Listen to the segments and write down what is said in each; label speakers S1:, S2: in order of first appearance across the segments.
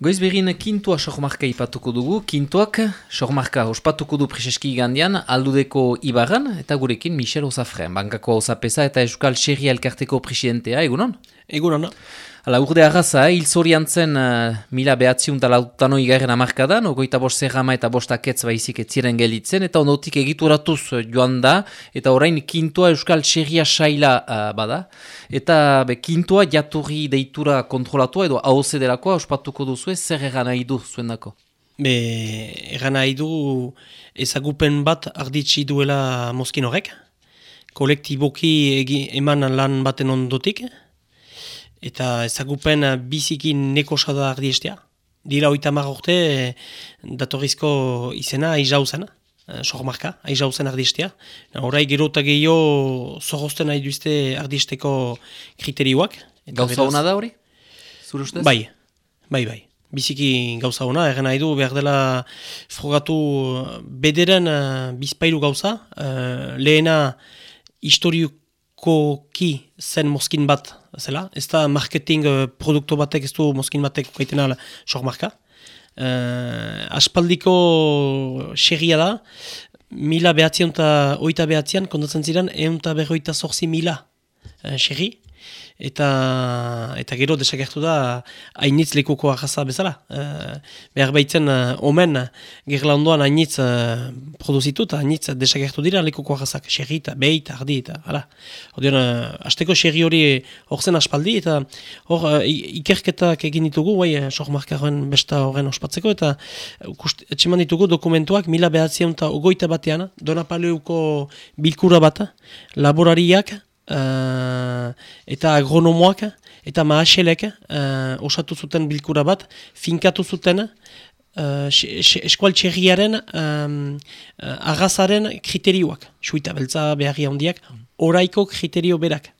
S1: Goizberin kintua sormarka ipatuko dugu, kintuak sormarka ospatuko du Priseski gandian aldudeko ibaran eta gurekin Michel Osafren, bankako osapesa eta Euskal Xerri Elkarteko presidentea, egunon?
S2: Egunon.
S1: Hala, urde arraza, hil zorian zen uh, mila behatziun tala utano igarren amarkadan, ogoita bost zerrama eta bost aketz baizik etziren gelitzen, eta ondotik egituratuz joan da, eta orain kintua Euskal Xerria saila uh, bada, eta be, kintua jaturri deitura kontrolatua edo hauze delakoa ospatuko duzu zer egan nahi du zuen dako?
S2: Be, egan nahi du ezagupen bat arditsi duela mozkin horrek, kolektiboki eman lan baten ondotik, eta ezagupen eh, bizikin nekosa da ardiestea. Dira oita urte eh, datorrizko izena aizau zen, eh, sormarka, aizau zen ardiestea. Horai gero eta gehiago zorrozten nahi duizte ardiesteko kriterioak.
S1: Gauza hona da hori?
S2: Zure ustez? Bai, bai, bai. Biziki gauza hona, erren nahi du behar dela frogatu bederen bizpailu gauza. lehena historiukoki zen mozkin bat zela, ez da marketing uh, produktu batek ez du mozkin batek gaiten ala sok marka. Uh, aspaldiko xerria da, mila behatzion eta oita behatzian, kondatzen ziren, egun eta berroita zorzi mila uh, xerri eta eta gero desagertu da hainitz lekuko arraza bezala. E, behar behitzen uh, omen gerla ondoan hainitz uh, produzitu eta hainitz desagertu dira lekuko arrazak. Xerri eta behi eta ardi eta hala. Odean, uh, azteko xerri hori hor zen aspaldi eta hor uh, ikerketak egin ditugu, bai, sok markaroen besta horren ospatzeko eta etxeman ditugu dokumentuak mila behatzen eta ogoita batean, donapaleuko bilkura bat, laborariak, uh, eta agronomoak eta maaselek uh, osatu zuten bilkura bat, finkatu zuten uh, eskual txerriaren um, uh, agazaren kriterioak, suita beltza beharri handiak, oraiko kriterio berak.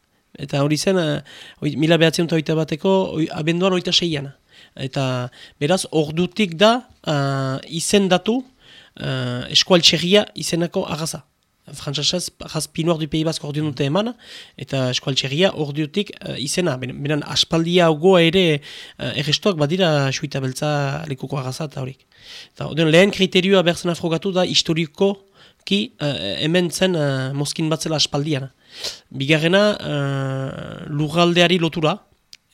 S2: Eta hori zen, uh, mila behatzen eta bateko, abenduan oita seian. Eta beraz, ordutik da uh, izendatu uh, eskual txerria izenako agaza frantzasez, jaz pinuar du pegi bazko ordean dute eman, eta eskualtxerria ordeotik uh, izena. Benen aspaldia goa ere uh, errestuak badira suita beltza lekuko agaza eta horik. lehen kriterioa berzen afrogatu da historiko ki uh, hemen zen uh, moskin batzela aspaldian. Bigarrena uh, lurraldeari lotura,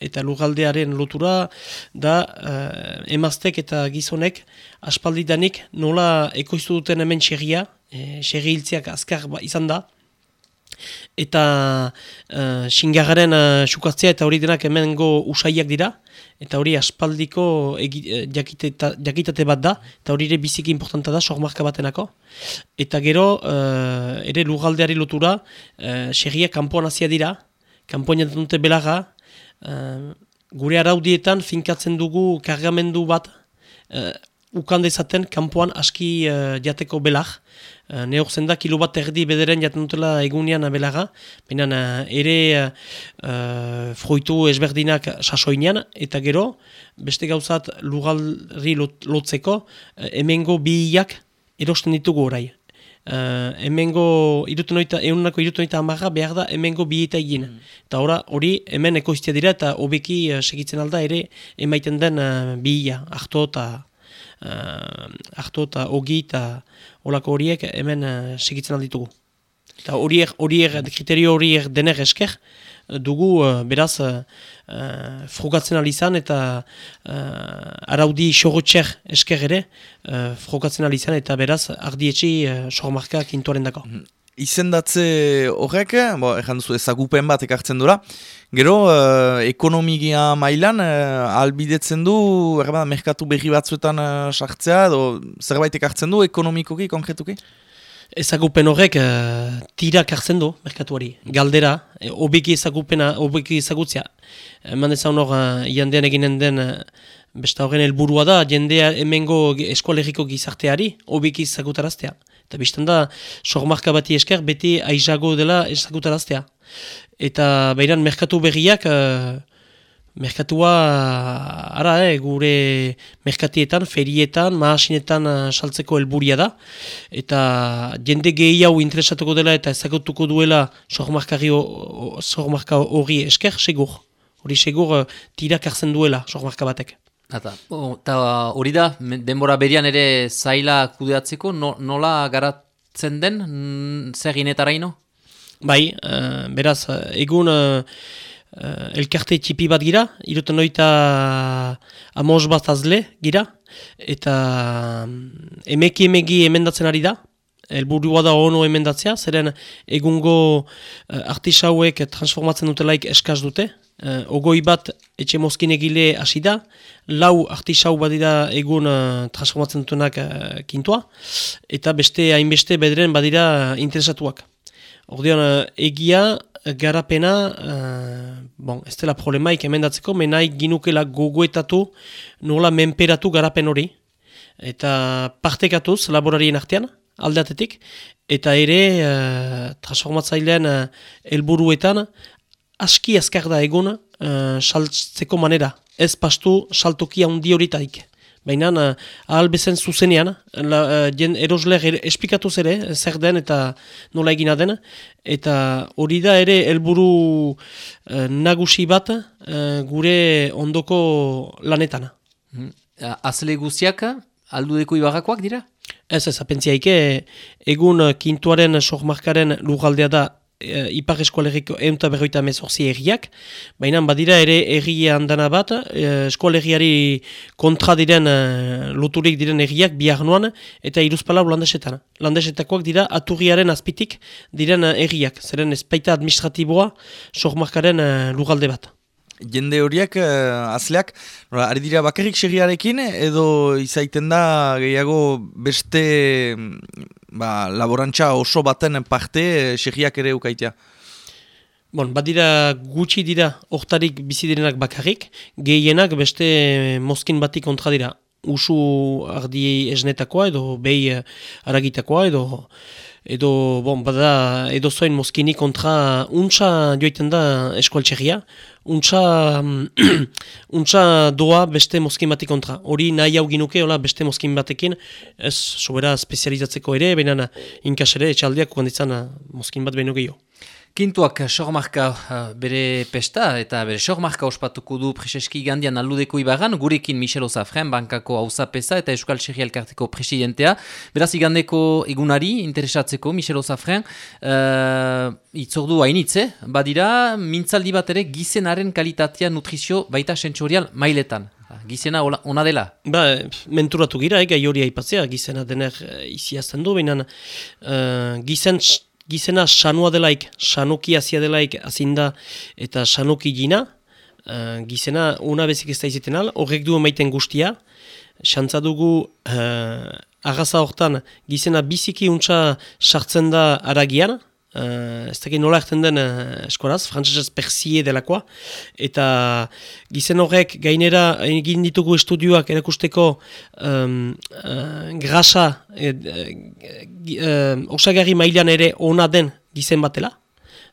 S2: eta lugaldearen lotura da uh, emaztek eta gizonek aspaldidanik nola ekoiztu duten hemen xerria, e, xerri hiltziak azkar ba, izan da, eta uh, xingarren uh, eta hori denak hemen go usaiak dira, eta hori aspaldiko egi, jakitate bat da, eta hori ere biziki importanta da, sormarka batenako. Eta gero, uh, ere lugaldeari lotura, uh, xerriak kanpoan hasia dira, kanpoan dute belaga, uh, gure araudietan finkatzen dugu kargamendu bat uh, ukan dezaten kanpoan aski uh, jateko belag. Uh, ne da kilo bat erdi bederen jaten dutela egunean belaga, baina ere uh, froitu ezberdinak sasoinean, eta gero, beste gauzat lugalri lotzeko, uh, emengo bihiak erosten ditugu orai uh, emengo irutenoita, eunako irutenoita amaga behar da emengo bi eta egin. Mm. Eta ora, hori hemen ekoiztia dira eta hobeki uh, segitzen alda ere emaiten den uh, bi ia, ahto eta uh, ahto eta ogi eta olako horiek hemen uh, segitzen alditugu. Eta horiek, horiek, kriterio horiek dener esker, dugu uh, beraz uh, frogatzen alizan eta uh, araudi xorotxer esker ere uh, frogatzen alizan eta beraz ardietxi uh, sormarka kintuaren dako. Mm -hmm.
S3: Izendatze horrek, bo, ezan duzu ezagupen bat ekartzen dura, gero uh, ekonomigia mailan uh, albidetzen du, erba, merkatu berri batzuetan uh, sartzea, edo zerbait ekartzen du ekonomikoki, konkretuki?
S2: Ezagupen horrek uh, tirak hartzen du, merkatuari. Galdera, e, obeki ezagupena, obeki ezagutzea. Eman ezan hor, uh, jandean eginen den, uh, besta horren helburua da, jendea hemengo eskualeriko gizarteari, obeki ezagutaraztea. Eta biztan da, sormarka bati esker, beti aizago dela ezagutaraztea. Eta behiran, merkatu berriak... Merkatua, ara, eh, gure merkatietan, ferietan, mahasinetan uh, saltzeko helburia da. Eta jende gehi hau interesatuko dela eta ezagutuko duela sormarka hori esker, segur. Hori segur uh, tirak arzen duela sormarka batek.
S1: Eta hori da, denbora berian ere zaila kudeatzeko, no, nola garatzen den, zer ginetara ino?
S2: Bai, uh, beraz, egun uh, elkarte txipi bat gira, iruten oita amos bat azle gira, eta emeki emegi emendatzen ari da, elburua da ono emendatzea, zeren egungo uh, artisauek transformatzen dutelaik eskaz dute, uh, ogoi bat etxe mozkin egile hasi da, lau artisau badira egun uh, transformatzen dutenak uh, kintua, eta beste hainbeste bedren badira interesatuak. Ordean, uh, egia garapena, uh, bon, ez dela problemaik emendatzeko, menai ginukela gogoetatu nola menperatu garapen hori, eta partekatuz laborarien artean, aldeatetik, eta ere uh, transformatzailean uh, elburuetan aski azkar da egun uh, saltzeko manera. Ez pastu saltokia handi horitaik. Baina uh, ahal bezen zuzenean, la, uh, jen erosler er, espikatu zere, zer den eta nola egina den. Eta hori da ere helburu uh, nagusi bat uh, gure ondoko lanetan.
S1: Hmm. Azle guziak, aldu deko ibarrakoak dira?
S2: Ez ez, apentziaike, egun kintuaren sokmarkaren lugaldea da e, ipar eskualeriko eunta berroita mezorzi erriak, baina badira ere erria handana bat, e, eskualeriari kontra diren, e, loturik diren erriak bihar nuan, eta iruzpala landesetan. Landesetakoak dira aturriaren azpitik diren erriak, zeren ezpaita administratiboa sokmarkaren e, lugalde bat.
S3: Jende horiek, uh, azleak, ari dira bakarrik segiarekin edo izaiten da gehiago beste ba, laborantza oso baten parte eh, segiak ere ukaitea?
S2: Bon, badira gutxi dira hortarik bizi direnak bakarrik, gehienak beste mozkin batik kontra dira. Usu ardi esnetakoa edo behi eh, aragitakoa edo edo bon, bada edo zoin mozkini kontra untsa joiten da eskualtxerria, untsa, untsa doa beste mozkin batik kontra. Hori nahi hau ginuke, hola, beste mozkin batekin, ez sobera spezializatzeko ere, baina inkasere etxaldiak kukanditzan mozkin bat behin gehiago.
S1: Kintuak sormarka uh, bere pesta eta bere sormarka ospatuko du Prezeski gandian aludeko ibaran, gurekin Michel Osafren, bankako hausapesa eta Euskal Txerri Elkarteko presidentea. Beraz igandeko egunari interesatzeko Michel Osafren, uh, itzordu hainitze, badira mintzaldi bat ere gizenaren kalitatea nutrizio baita sentsorial mailetan. Gizena ona dela?
S2: Ba, menturatu gira, eh, gai hori aipatzea, gizena dener iziazten du, baina uh, gizen gizena sanua delaik, sanuki azia delaik azinda eta sanuki gina, uh, gizena una bezik ez da iziten al, horrek du emaiten guztia, xantza dugu uh, agaza hortan gizena biziki untsa sartzen da aragian, Uh, ez dakit nola erten den uh, eskoraz, frantzesez persie delakoa, eta gizen horrek gainera egin ditugu estudioak erakusteko um, uh, grasa uh, osagarri mailan ere ona den gizen batela, uh,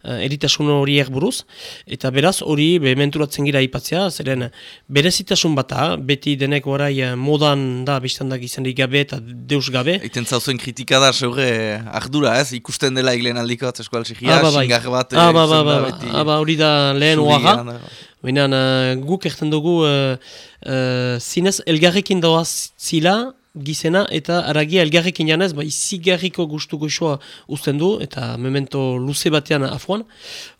S2: eritasun horiek buruz, eta beraz hori bementuratzen gira ipatzea, zeren berezitasun bata, beti denek orai uh, modan da, biztan da gizendik gabe eta deus gabe.
S3: Eiten zauzuen kritika da, zeure ardura ez, ikusten dela iglen aldiko bat eskoal zigia,
S2: ah, bai.
S3: xingar bat.
S2: Ah, ba, ba, ba, ba. Ah, ba, hori da lehen oaga. Baina guk erten dugu uh, uh, zinez elgarrekin doaz zila, gizena eta aragia elgarrekin janez, ba, izigarriko gustu goxoa uzten du, eta memento luze batean afuan.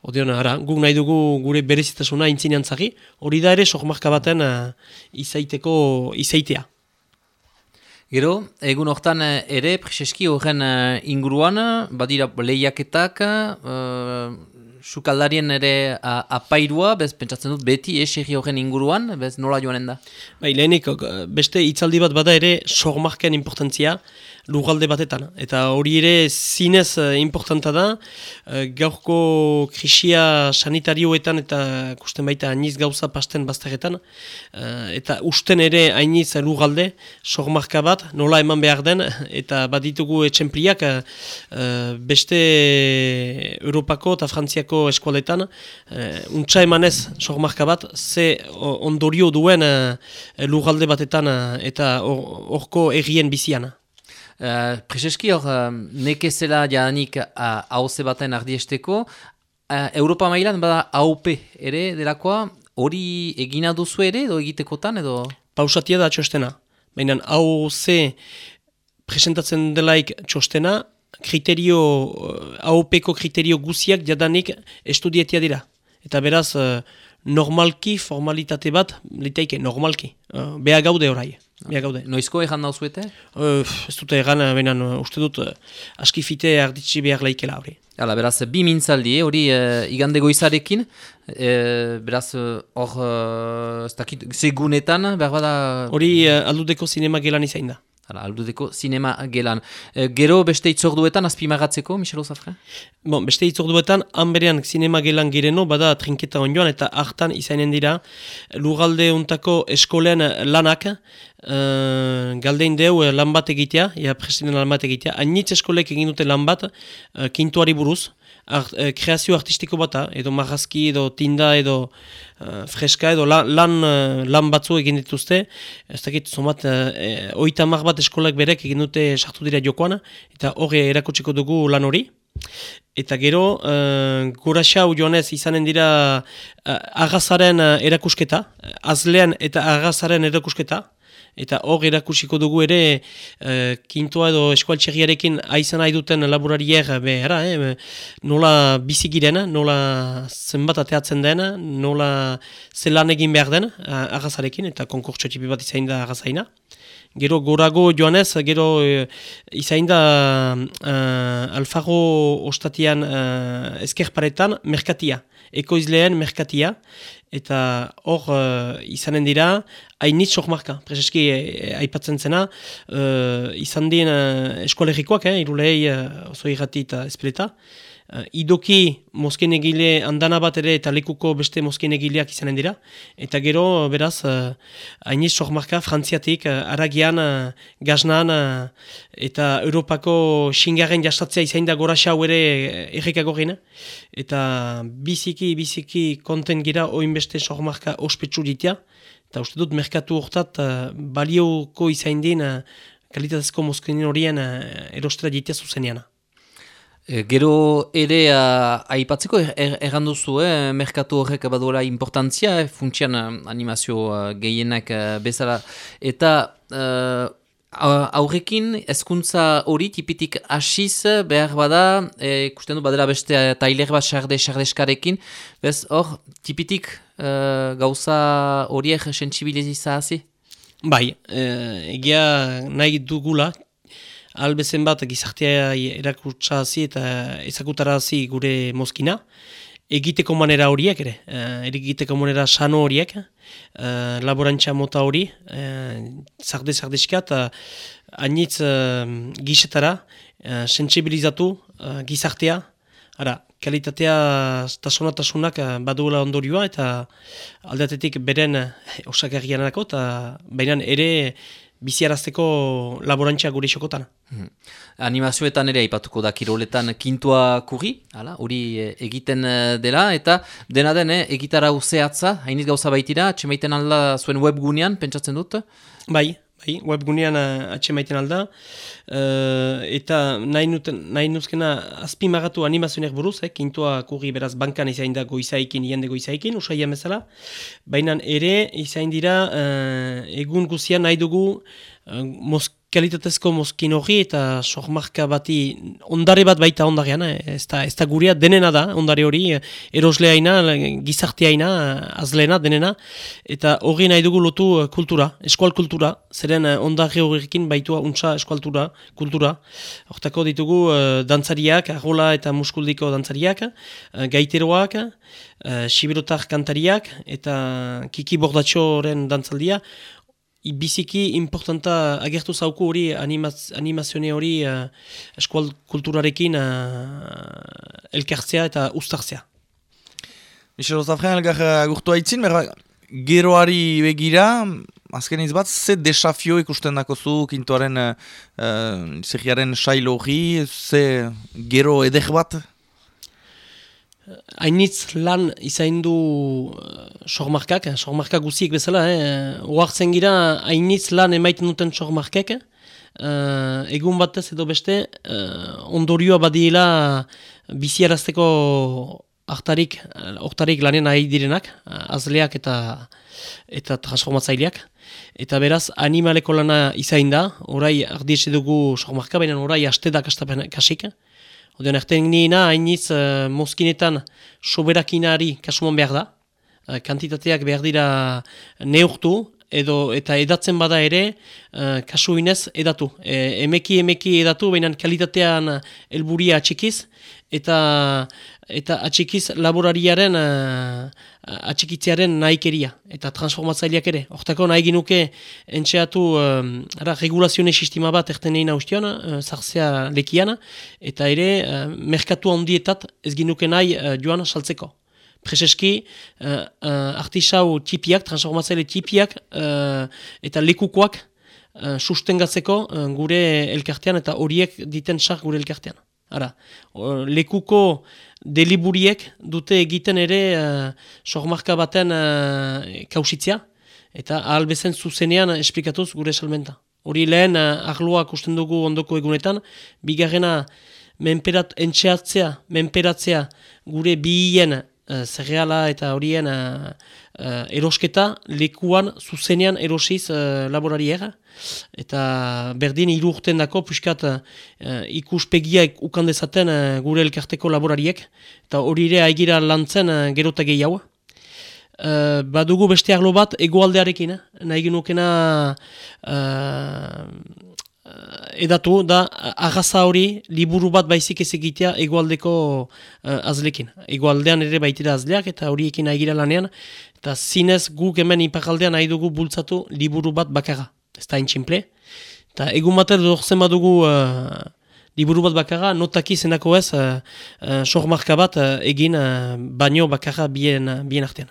S2: Odeon, ara, guk nahi dugu gure berezitasuna intzinean zari, hori da ere sokmarka baten uh, izaiteko izaitea.
S1: Gero, egun hortan eh, ere, preseski horren uh, inguruan, badira lehiaketak, uh, sukaldarien ere apairua, bez pentsatzen dut beti esegi horren inguruan, bez nola joanen da?
S2: Bai, lehenik, beste hitzaldi bat bada ere sormarken importantzia, lugalde batetan. Eta hori ere zinez uh, importanta da, uh, gaurko krisia sanitarioetan eta kusten baita ainiz gauza pasten bazteretan, uh, eta usten ere ainiz lugalde, sormarka bat, nola eman behar den, eta baditugu etxempliak uh, beste Europako eta Frantziako eskualetan, uh, untsa emanez sormarka bat, ze ondorio duen uh, lugalde batetan uh, eta horko errien biziana.
S1: Uh, Prezeski hor, uh, nekezela jadanik hauze uh, baten ardiesteko, uh, Europa mailan bada AUP ere delakoa, hori egina duzu ere edo egitekotan edo?
S2: pausatia da txostena. Baina hau ze presentatzen delaik txostena, kriterio, AOP-ko kriterio guziak jadanik estudietia dira. Eta beraz, normalki, formalitate bat, liteike, normalki. Uh, Beha gaude orai. Beha gaude.
S1: Noizko egan dauzuete?
S2: Uh, ez dute egan, benan, uste dut, uh, askifite arditsi behar laikela hori.
S1: Hala, beraz, bi mintzaldi, hori uh, igande goizarekin, uh, beraz, hor, uh, ez dakit, segunetan, behar bada...
S2: Hori uh, aldudeko zinema gelan izain da.
S1: Hala, aldudeko sinema gelan. E, gero beste itzorduetan azpimagatzeko, Michel Ozafre?
S2: Bon, beste itzorduetan, hanberean sinema gelan gireno, bada trinketa onjoan, eta hartan izainen dira, lugalde untako eskolen lanak, uh, galdein deu lan bat egitea, ja, presiden lan bat egitea, hainitz eskolek egin dute lan bat, uh, kintuari buruz, art, e, kreazio artistiko bata, edo marrazki, edo tinda, edo uh, freska, edo lan, lan, uh, lan batzu egin dituzte. Ez dakit, zomat, uh, oita mar bat eskolak berek egin dute sartu dira jokoan, eta hori erakutsiko dugu lan hori. Eta gero, uh, gura xau joanez izanen dira uh, agazaren erakusketa, azlean eta agazaren erakusketa, Eta hor erakusiko dugu ere e, kintoa edo eskualtxegiarekin aizan nahi duten laborariek behera, eh, nola bizigiren, nola zenbat ateatzen den, nola zelan egin behar den agazarekin, eta konkurtso txipi bat izain da agazaina. Gero gorago joanez, gero e, izain da e, alfago ostatian e, ezkerparetan merkatia, ekoizleen merkatia, eta hor uh, izanen dira, hainit sok marka, prezeski eh, aipatzen zena, uh, izan dien uh, eskolegikoak, eh, irulei uh, oso irrati eta espeleta, uh, idoki mozken egile handana bat ere eta lekuko beste mozken egileak izanen dira. Eta gero, beraz, uh, hainiz sohmarka frantziatik, uh, aragian, uh, gaznan, eta Europako xingaren jastatzea izain da gora xau ere errekago gina. Eta biziki, biziki konten gira oin beste sohmarka ospetsu ditea. Eta uste dut, merkatu horretat, uh, balioko izain din, uh, kalitatezko mozkenin horien uh, erostera ditea zuzenean.
S1: E, gero ere aipatzeko er, er, erran duzu, eh, merkatu horrek baduela importantzia, eh, funtsian animazio uh, gehienak bezala. Eta uh, aurrekin ezkuntza hori tipitik asiz behar bada, e, ikusten du badela beste tailer bat sarde sardeskarekin, bez hor tipitik uh, gauza horiek sensibilizazi?
S2: Bai, egia nahi dugula, albezen bat gizartea erakutsazi eta ezakutarazi gure mozkina. Egiteko manera horiek ere, uh, egiteko manera sano horiek, uh, laborantza mota hori, uh, zarde zardezka eta hainitz uh, gizetara, uh, sensibilizatu uh, gizartea, ara, kalitatea tasonatasunak uh, baduela ondorioa eta aldatetik beren uh, osakarrianako eta baina ere biziarazteko laborantza gure xokotan. Hmm.
S1: Animazioetan ere aipatuko da kiroletan kintua kurri, hori e, egiten dela, eta dena den eh, egitara uzeatza, hainiz gauza baitira, atxemaiten alda zuen webgunean, pentsatzen dut?
S2: Bai, bai, webgunean uh, atxemaiten alda, uh, eta nahi, nuten, nahi nuzkena azpimagatu animazionek buruz, eh, kintua kurri beraz bankan izain da goizaikin, iende goizaikin, usai jamezala, baina ere izain dira egun guzian nahi dugu uh, kalitatezko mozkin hori eta sohmarka bati ondare bat baita ondarean, eh? ez, da, ez da guria denena da, ondare hori erosleaina, gizarteaina, azlena denena, eta hori nahi dugu lotu eh, kultura, eskual kultura, zeren eh, ondare horrekin baitua untsa eskualtura, kultura. Hortako ditugu dantzariak, argola eta muskuldiko dantzariak, gaiteroak, uh, kantariak eta kiki bordatxoren dantzaldia, biziki importanta agertu zauku hori animaz, animazione hori uh, eskual kulturarekin uh, elkartzea eta ustartzea.
S3: Michel Ozafren elgar agurtu haitzin, geroari begira, azken bat, ze desafio ikusten dako zu kintuaren uh, zehiaren sailo hori, ze gero edek bat?
S2: Hainitz lan izain du uh, sormarkak, sormarkak guziek bezala, eh? oartzen gira hainitz lan emaiten duten sormarkak, uh, egun batez edo beste, uh, ondorioa badiela biziarazteko hartarik, uh, lanen nahi direnak, uh, azleak eta eta transformatzaileak. eta beraz animaleko lana izain da, orai ardietxe dugu sokmarka, baina orai astedak astapen kasik. Odean erten nina hainiz uh, mozkinetan soberakinari kasuman behar da, uh, kantitateak behar dira neurtu, edo eta edatzen bada ere uh, kasu inez edatu. E, emeki emeki edatu, baina kalitatean helburia atxikiz, eta eta atxikiz laborariaren uh, atxikitzearen nahikeria eta transformatzaileak ere. Hortako nahi ginuke entxeatu uh, regulazione sistema bat erten egin haustioan, uh, zarzea lekiana, eta ere uh, merkatu handietat ez ginuke nahi uh, joan saltzeko. Prezeski, uh, uh, artisau tipiak, transformatzaile tipiak uh, eta lekukoak uh, sustengatzeko uh, gure elkartean eta horiek diten sak gure elkartean. Ara, lekuko deliburiek dute egiten ere uh, sormarka baten uh, kausitzia eta ahal bezen zuzenean esplikatuz gure salmenta. Hori lehen uh, ahloak usten dugu ondoko egunetan, bigarrena menperat, entxeatzea, menperatzea gure bihien uh, zereala eta horien uh, erosketa lekuan zuzenean erosiz uh, laborariera. Eta berdin hiru urten dako, puskat uh, ikuspegiak ukandezaten uh, gure elkarteko laborariek. Eta hori ere haigira lantzen uh, gerota gehiago. Uh, badugu beste arlo bat egoaldearekin, nahi genukena edatu da agaza hori liburu bat baizik ez egitea egualdeko uh, azlekin. Egualdean ere baitira azleak eta horiekin agira lanean. Eta zinez guk hemen ipakaldean nahi dugu bultzatu liburu bat bakarra. Ez da intximple. Eta egun bat edo zen badugu uh, liburu bat bakarra, notaki zenako ez uh, uh, bat egin uh, baino bakarra bien, bien artean.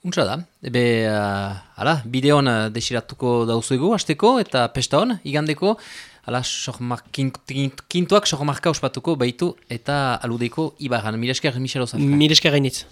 S1: Untsa da, ebe, uh, ala, bideon uh, desiratuko dauzuegu, hasteko eta pesta hon, igandeko, ala, sohmak, kint, kintuak sohmarka ospatuko baitu eta aludeko ibaran. Miresker, Michel Osafra.
S2: Miresker gainitz.